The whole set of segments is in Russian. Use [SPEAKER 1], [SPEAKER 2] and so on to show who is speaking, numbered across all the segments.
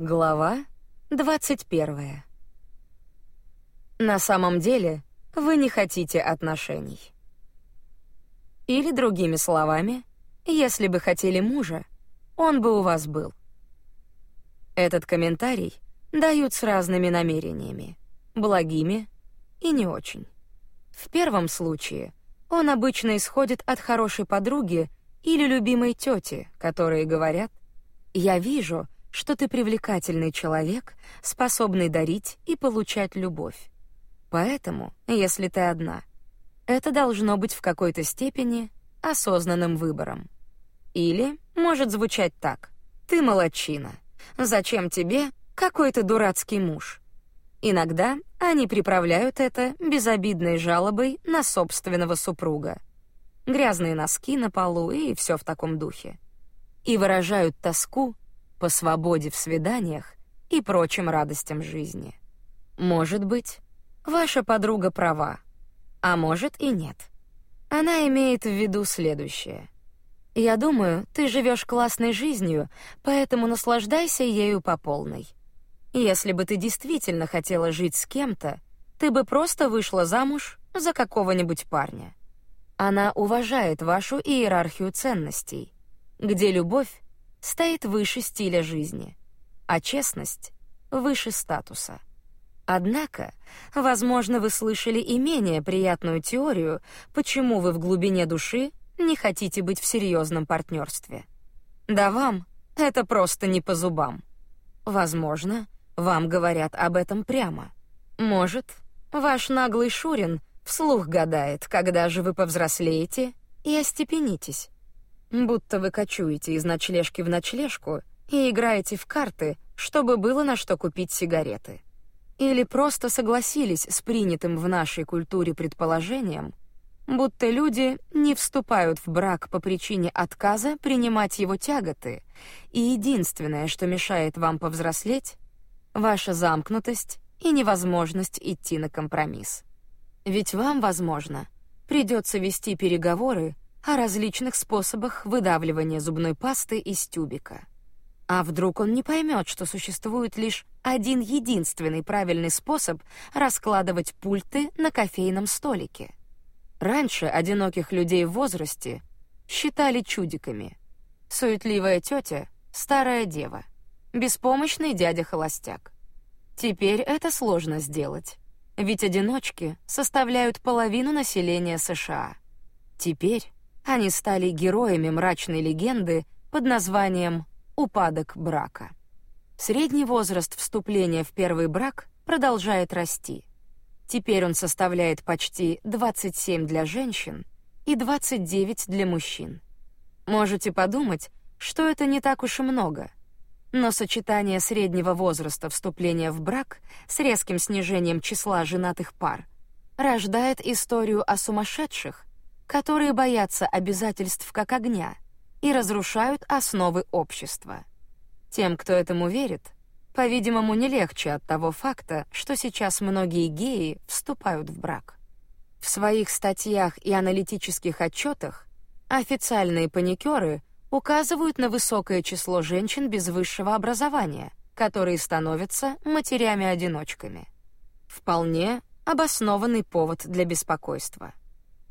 [SPEAKER 1] Глава 21. На самом деле, вы не хотите отношений. Или другими словами, если бы хотели мужа, он бы у вас был. Этот комментарий дают с разными намерениями, благими и не очень. В первом случае он обычно исходит от хорошей подруги или любимой тети, которые говорят: "Я вижу, что ты привлекательный человек, способный дарить и получать любовь. Поэтому, если ты одна, это должно быть в какой-то степени осознанным выбором. Или может звучать так: ты молодчина. Зачем тебе какой-то дурацкий муж? Иногда они приправляют это безобидной жалобой на собственного супруга. Грязные носки на полу и все в таком духе. И выражают тоску по свободе в свиданиях и прочим радостям жизни. Может быть, ваша подруга права, а может и нет. Она имеет в виду следующее. Я думаю, ты живешь классной жизнью, поэтому наслаждайся ею по полной. Если бы ты действительно хотела жить с кем-то, ты бы просто вышла замуж за какого-нибудь парня. Она уважает вашу иерархию ценностей, где любовь стоит выше стиля жизни, а честность выше статуса. Однако, возможно, вы слышали и менее приятную теорию, почему вы в глубине души не хотите быть в серьезном партнерстве. Да вам это просто не по зубам. Возможно, вам говорят об этом прямо. Может, ваш наглый Шурин вслух гадает, когда же вы повзрослеете и остепенитесь будто вы кочуете из ночлежки в ночлежку и играете в карты, чтобы было на что купить сигареты. Или просто согласились с принятым в нашей культуре предположением, будто люди не вступают в брак по причине отказа принимать его тяготы, и единственное, что мешает вам повзрослеть, ваша замкнутость и невозможность идти на компромисс. Ведь вам, возможно, придется вести переговоры о различных способах выдавливания зубной пасты из тюбика. А вдруг он не поймет, что существует лишь один единственный правильный способ раскладывать пульты на кофейном столике? Раньше одиноких людей в возрасте считали чудиками. Суетливая тетя — старая дева, беспомощный дядя-холостяк. Теперь это сложно сделать, ведь одиночки составляют половину населения США. Теперь они стали героями мрачной легенды под названием «Упадок брака». Средний возраст вступления в первый брак продолжает расти. Теперь он составляет почти 27 для женщин и 29 для мужчин. Можете подумать, что это не так уж и много. Но сочетание среднего возраста вступления в брак с резким снижением числа женатых пар рождает историю о сумасшедших, которые боятся обязательств как огня и разрушают основы общества. Тем, кто этому верит, по-видимому, не легче от того факта, что сейчас многие геи вступают в брак. В своих статьях и аналитических отчетах официальные паникеры указывают на высокое число женщин без высшего образования, которые становятся матерями-одиночками. Вполне обоснованный повод для беспокойства.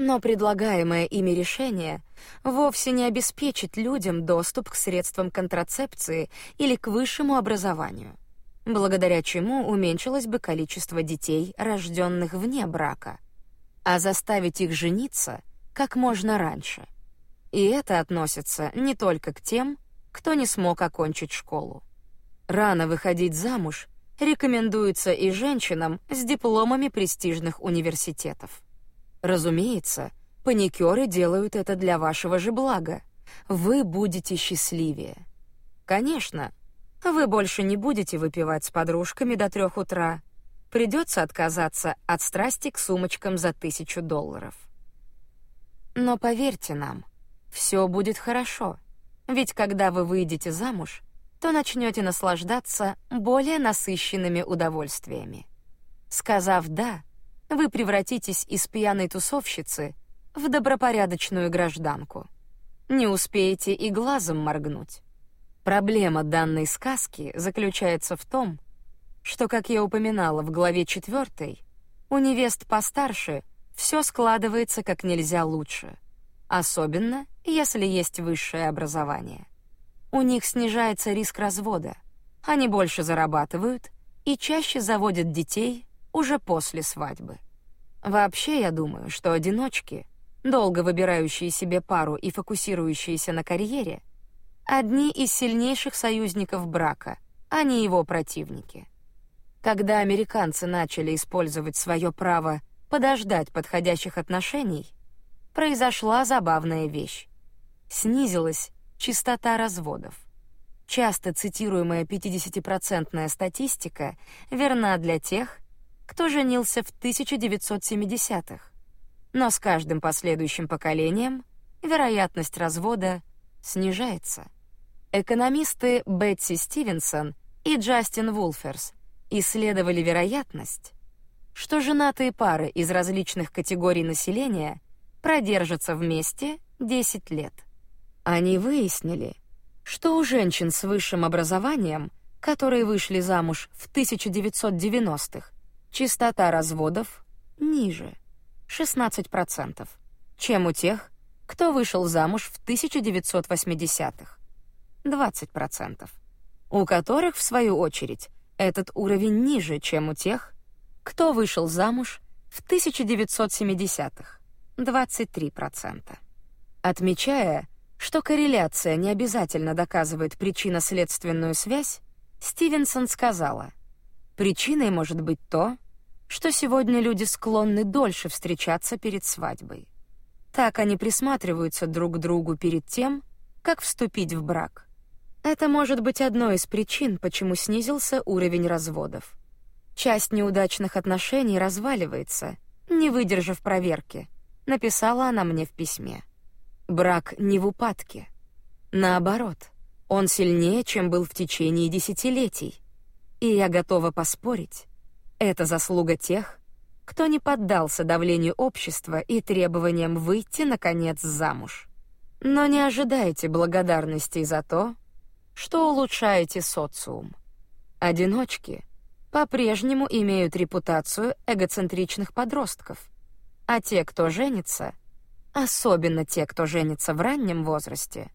[SPEAKER 1] Но предлагаемое ими решение вовсе не обеспечит людям доступ к средствам контрацепции или к высшему образованию, благодаря чему уменьшилось бы количество детей, рожденных вне брака, а заставить их жениться как можно раньше. И это относится не только к тем, кто не смог окончить школу. Рано выходить замуж рекомендуется и женщинам с дипломами престижных университетов. Разумеется, паникеры делают это для вашего же блага. Вы будете счастливее. Конечно, вы больше не будете выпивать с подружками до трех утра. Придется отказаться от страсти к сумочкам за тысячу долларов. Но поверьте нам, все будет хорошо. Ведь когда вы выйдете замуж, то начнете наслаждаться более насыщенными удовольствиями. Сказав «да», вы превратитесь из пьяной тусовщицы в добропорядочную гражданку. Не успеете и глазом моргнуть. Проблема данной сказки заключается в том, что, как я упоминала в главе 4, у невест постарше все складывается как нельзя лучше, особенно если есть высшее образование. У них снижается риск развода, они больше зарабатывают и чаще заводят детей уже после свадьбы. Вообще, я думаю, что одиночки, долго выбирающие себе пару и фокусирующиеся на карьере, одни из сильнейших союзников брака, а не его противники. Когда американцы начали использовать свое право подождать подходящих отношений, произошла забавная вещь. Снизилась частота разводов. Часто цитируемая 50-процентная статистика верна для тех, кто женился в 1970-х. Но с каждым последующим поколением вероятность развода снижается. Экономисты Бетси Стивенсон и Джастин Вулферс исследовали вероятность, что женатые пары из различных категорий населения продержатся вместе 10 лет. Они выяснили, что у женщин с высшим образованием, которые вышли замуж в 1990-х, частота разводов ниже 16%, чем у тех, кто вышел замуж в 1980-х. 20%, у которых в свою очередь этот уровень ниже, чем у тех, кто вышел замуж в 1970-х. 23%. Отмечая, что корреляция не обязательно доказывает причинно-следственную связь, Стивенсон сказала: "Причиной может быть то, что сегодня люди склонны дольше встречаться перед свадьбой. Так они присматриваются друг к другу перед тем, как вступить в брак. Это может быть одной из причин, почему снизился уровень разводов. Часть неудачных отношений разваливается, не выдержав проверки, написала она мне в письме. Брак не в упадке. Наоборот, он сильнее, чем был в течение десятилетий. И я готова поспорить, это заслуга тех, кто не поддался давлению общества и требованиям выйти наконец замуж. Но не ожидайте благодарности за то, что улучшаете социум. Одиночки по-прежнему имеют репутацию эгоцентричных подростков, а те, кто женится, особенно те, кто женится в раннем возрасте,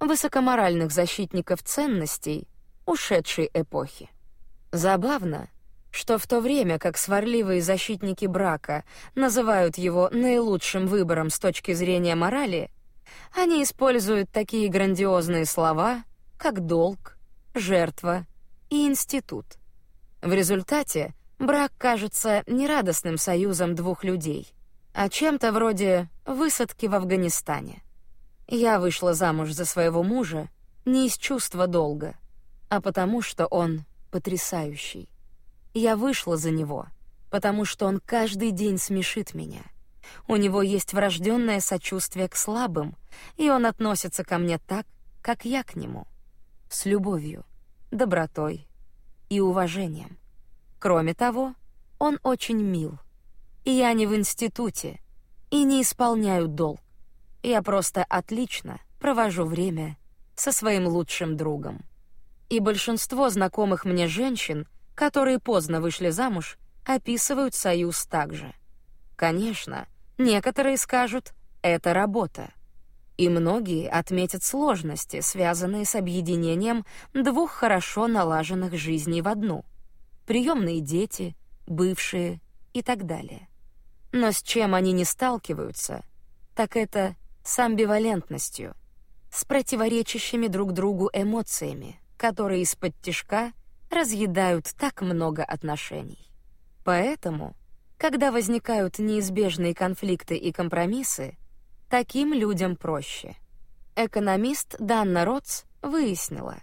[SPEAKER 1] высокоморальных защитников ценностей ушедшей эпохи. Забавно, что в то время как сварливые защитники брака называют его наилучшим выбором с точки зрения морали, они используют такие грандиозные слова, как долг, жертва и институт. В результате брак кажется не радостным союзом двух людей, а чем-то вроде высадки в Афганистане. Я вышла замуж за своего мужа не из чувства долга, а потому что он потрясающий. Я вышла за него, потому что он каждый день смешит меня. У него есть врожденное сочувствие к слабым, и он относится ко мне так, как я к нему, с любовью, добротой и уважением. Кроме того, он очень мил. И я не в институте и не исполняю долг. Я просто отлично провожу время со своим лучшим другом. И большинство знакомых мне женщин — которые поздно вышли замуж, описывают союз также. Конечно, некоторые скажут это работа. И многие отметят сложности, связанные с объединением двух хорошо налаженных жизней в одну: приемные дети, бывшие и так далее. Но с чем они не сталкиваются, так это с амбивалентностью, с противоречащими друг другу эмоциями, которые из-под тишка разъедают так много отношений. Поэтому, когда возникают неизбежные конфликты и компромиссы, таким людям проще. Экономист Данна Ротс выяснила,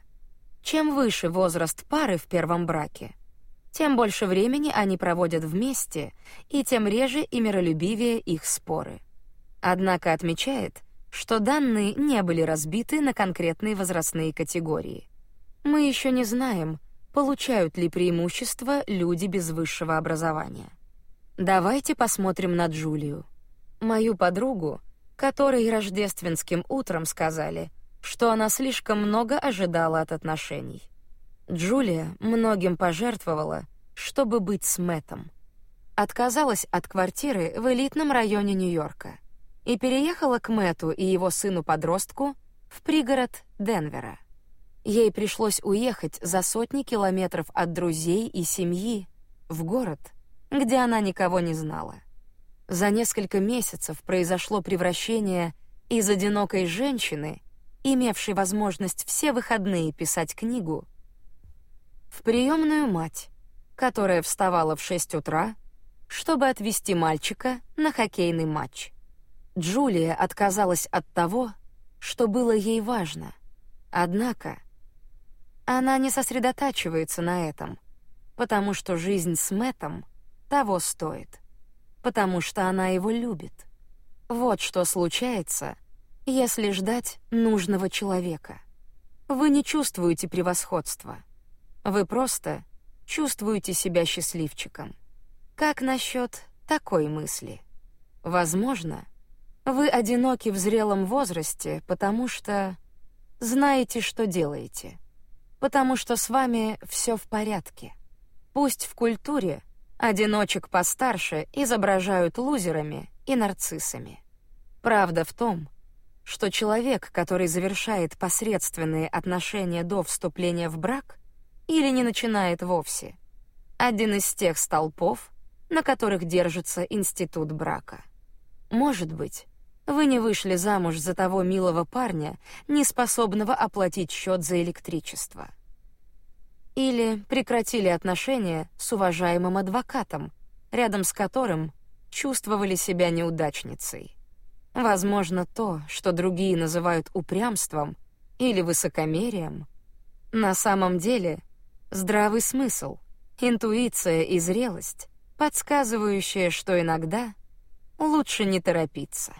[SPEAKER 1] чем выше возраст пары в первом браке, тем больше времени они проводят вместе, и тем реже и миролюбивее их споры. Однако отмечает, что данные не были разбиты на конкретные возрастные категории. Мы еще не знаем, получают ли преимущество люди без высшего образования. Давайте посмотрим на Джулию, мою подругу, которой рождественским утром сказали, что она слишком много ожидала от отношений. Джулия многим пожертвовала, чтобы быть с Мэттом. Отказалась от квартиры в элитном районе Нью-Йорка и переехала к Мэтту и его сыну-подростку в пригород Денвера. Ей пришлось уехать за сотни километров от друзей и семьи в город, где она никого не знала. За несколько месяцев произошло превращение из одинокой женщины, имевшей возможность все выходные писать книгу, в приемную мать, которая вставала в 6 утра, чтобы отвезти мальчика на хоккейный матч. Джулия отказалась от того, что было ей важно. Однако она не сосредотачивается на этом, потому что жизнь с Мэтом того стоит, потому что она его любит. Вот что случается, если ждать нужного человека. Вы не чувствуете превосходства. Вы просто чувствуете себя счастливчиком. Как насчет такой мысли? Возможно, вы одиноки в зрелом возрасте, потому что знаете, что делаете, потому что с вами все в порядке. Пусть в культуре одиночек постарше изображают лузерами и нарциссами. Правда в том, что человек, который завершает посредственные отношения до вступления в брак или не начинает вовсе, один из тех столпов, на которых держится институт брака. Может быть, вы не вышли замуж за того милого парня, не способного оплатить счет за электричество. Или прекратили отношения с уважаемым адвокатом, рядом с которым чувствовали себя неудачницей. Возможно, то, что другие называют упрямством или высокомерием, на самом деле здравый смысл, интуиция и зрелость, подсказывающая, что иногда лучше не торопиться.